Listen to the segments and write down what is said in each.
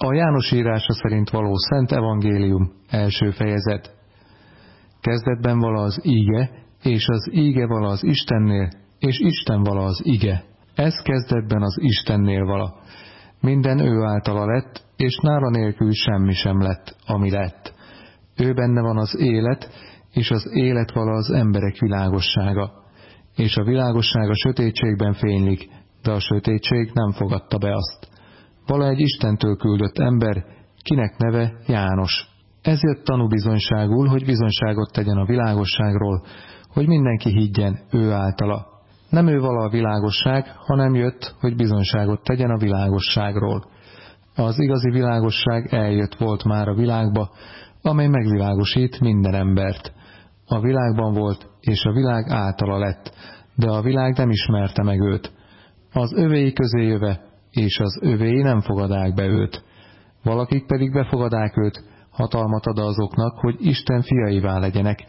A János írása szerint való Szent Evangélium, első fejezet. Kezdetben vala az íge, és az íge vala az Istennél, és Isten vala az ige. Ez kezdetben az Istennél vala. Minden ő általa lett, és nála nélkül semmi sem lett, ami lett. Ő benne van az élet, és az élet vala az emberek világossága. És a világosság a sötétségben fénylik, de a sötétség nem fogadta be azt. Vala egy Istentől küldött ember, kinek neve János. Ez jött tanúbizonyságul, hogy bizonyságot tegyen a világosságról, hogy mindenki higgyen ő általa. Nem ő vala a világosság, hanem jött, hogy bizonyságot tegyen a világosságról. Az igazi világosság eljött volt már a világba, amely megvilágosít minden embert. A világban volt, és a világ általa lett, de a világ nem ismerte meg őt. Az övéi közé jöve, és az övéi nem fogadák be őt. Valakik pedig befogadák őt, hatalmat ad azoknak, hogy Isten fiaivá legyenek,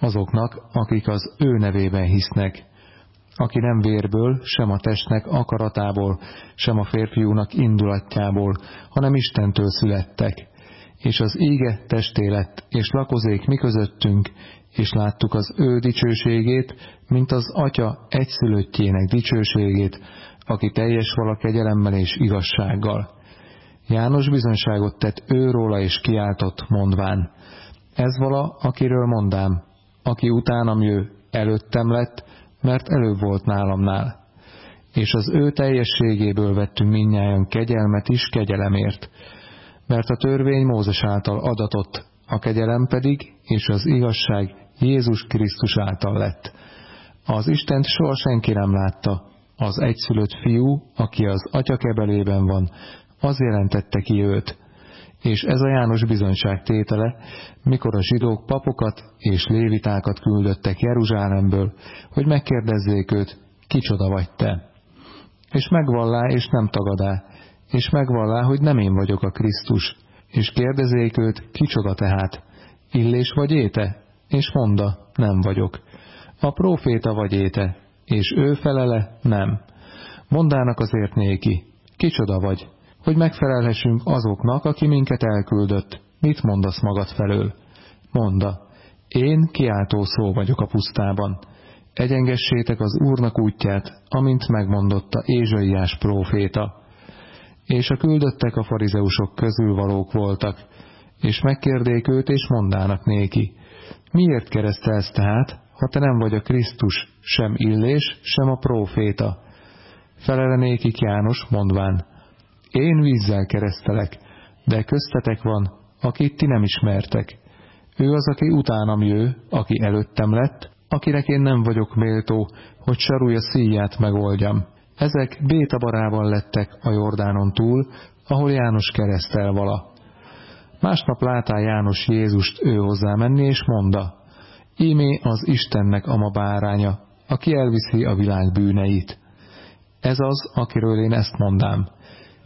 azoknak, akik az ő nevében hisznek. Aki nem vérből, sem a testnek akaratából, sem a férfiúnak indulatjából, hanem Istentől születtek. És az ége testé lett, és lakozék mi közöttünk, és láttuk az ő dicsőségét, mint az Atya egyszülöttjének dicsőségét, aki teljes vala kegyelemmel és igazsággal. János bizonyságot tett őróla és kiáltott, mondván, ez vala, akiről mondám, aki utánam jő, előttem lett, mert előbb volt nálamnál. És az ő teljességéből vettünk minnyáján kegyelmet is kegyelemért, mert a törvény Mózes által adatott, a kegyelem pedig és az igazság Jézus Krisztus által lett. Az Istent soha senki nem látta, az egyszülött fiú, aki az atya kebelében van, az jelentette ki őt. És ez a János bizonyság tétele, mikor a zsidók papokat és lévitákat küldöttek Jeruzsálemből, hogy megkérdezzék őt, kicsoda vagy te. És megvallá, és nem tagadá, és megvallá, hogy nem én vagyok a Krisztus, és kérdezék őt, kicsoda tehát, illés vagy éte? És monda, nem vagyok. A próféta vagy éte, és ő felele, nem. Mondának azért néki, kicsoda vagy, hogy megfelelhessünk azoknak, aki minket elküldött. Mit mondasz magad felől? Monda, én kiáltó szó vagyok a pusztában. Egyengessétek az Úrnak útját, amint megmondotta Ézsaiás próféta. És a küldöttek a farizeusok közül valók voltak, és megkérdék őt, és mondának néki. Miért keresztelsz tehát, ha te nem vagy a Krisztus, sem Illés, sem a próféta? Felelenékik János, mondván, én vízzel keresztelek, de köztetek van, akit ti nem ismertek. Ő az, aki utánam jő, aki előttem lett, akinek én nem vagyok méltó, hogy sarúja szíját megoldjam. Ezek Bétabarában lettek a Jordánon túl, ahol János keresztel vala. Másnap látá János Jézust ő hozzá menni, és monda, Ímé az Istennek ama báránya, aki elviszi a világ bűneit. Ez az, akiről én ezt mondám.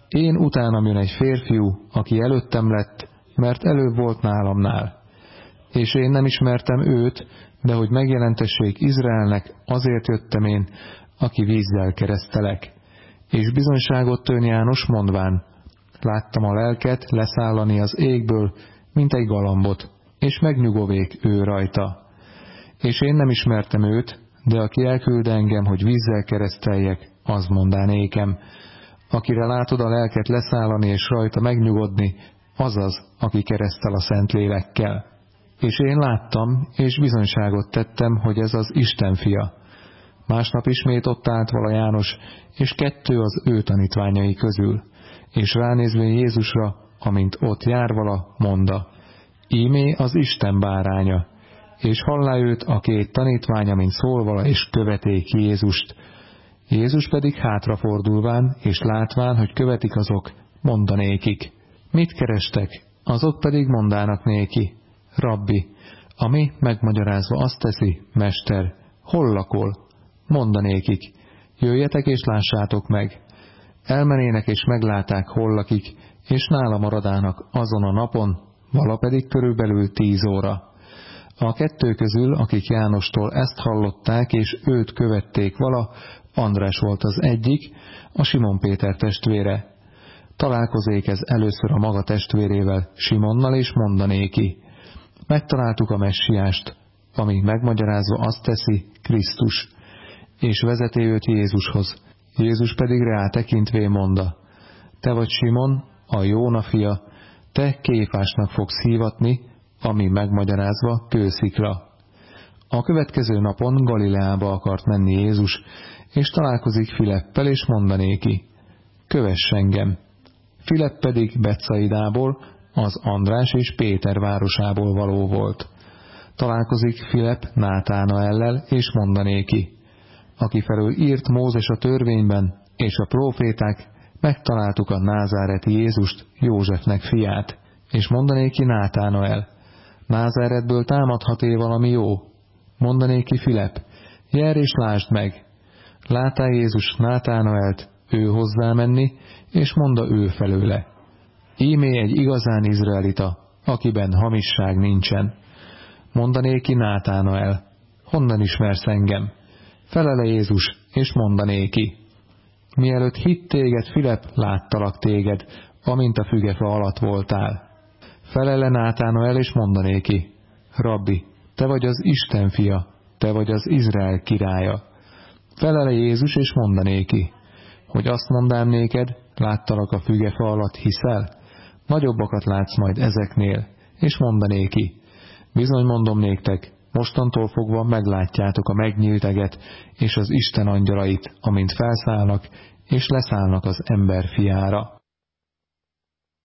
Én utánam jön egy férfiú, aki előttem lett, mert előbb volt nálamnál. És én nem ismertem őt, de hogy megjelentessék Izraelnek, azért jöttem én, aki vízzel keresztelek. És bizonyságot tön János mondván, láttam a lelket leszállani az égből, mint egy galambot, és megnyugovék ő rajta. És én nem ismertem őt, de aki elküld engem, hogy vízzel kereszteljek, az mondá nékem, akire látod a lelket leszállani és rajta megnyugodni, azaz, aki keresztel a szent lélekkel. És én láttam, és bizonyságot tettem, hogy ez az Isten fia. Másnap ismét ott állt vala János, és kettő az ő tanítványai közül, és ránézve Jézusra, amint ott jár vala, monda, ímé az Isten báránya, és hallá őt a két tanítványa, mint szólvala, és követék Jézust, Jézus pedig hátrafordulván, és látván, hogy követik azok, mondanékik. Mit kerestek? Azok pedig mondának néki. Rabbi, ami megmagyarázva azt teszi, Mester, hol lakol? Mondanékik. Jöjjetek és lássátok meg. Elmenének és megláták, hol lakik, és nála maradának azon a napon, vala pedig körülbelül tíz óra. A kettő közül, akik Jánostól ezt hallották, és őt követték vala, András volt az egyik, a Simon Péter testvére. találkozék ez először a maga testvérével, Simonnal és mondanéki. Megtaláltuk a messiást, ami megmagyarázva azt teszi, Krisztus, és vezeti őt Jézushoz. Jézus pedig rá tekintvé monda, te vagy Simon, a Jóna fia, te kéfásnak fogsz hívatni, ami megmagyarázva kőszikra. A következő napon Galileába akart menni Jézus, és találkozik Fileppel, és mondanéki, kövess engem. Filip pedig Betszaidából, az András és Péter városából való volt. Találkozik Filip ellel, és mondanéki, aki felől írt Mózes a törvényben, és a próféták, megtaláltuk a názáreti Jézust, Józsefnek fiát, és mondanéki el. Názáretből támadhat-é valami jó? Mondanéki Filip, jár és lásd meg. Látá Jézus Nátánaelt, ő hozzá menni, és monda ő felőle. Ímé egy igazán izraelita, akiben hamisság nincsen. Mondanéki Nátánael, honnan ismersz engem? Felele Jézus, és mondanéki. Mielőtt hitt téged, Filip, láttalak téged, amint a fügefa alatt voltál. Felele Nátánael, és mondanéki. Rabbi, te vagy az Isten fia, te vagy az Izrael királya. Felele Jézus, és mondanéki hogy azt mondám néked, láttalak a fügefa alatt, hiszel? Nagyobbakat látsz majd ezeknél, és mondanéki. Bizony mondom néktek, mostantól fogva meglátjátok a megnyílteget és az Isten angyalait, amint felszállnak, és leszállnak az ember fiára.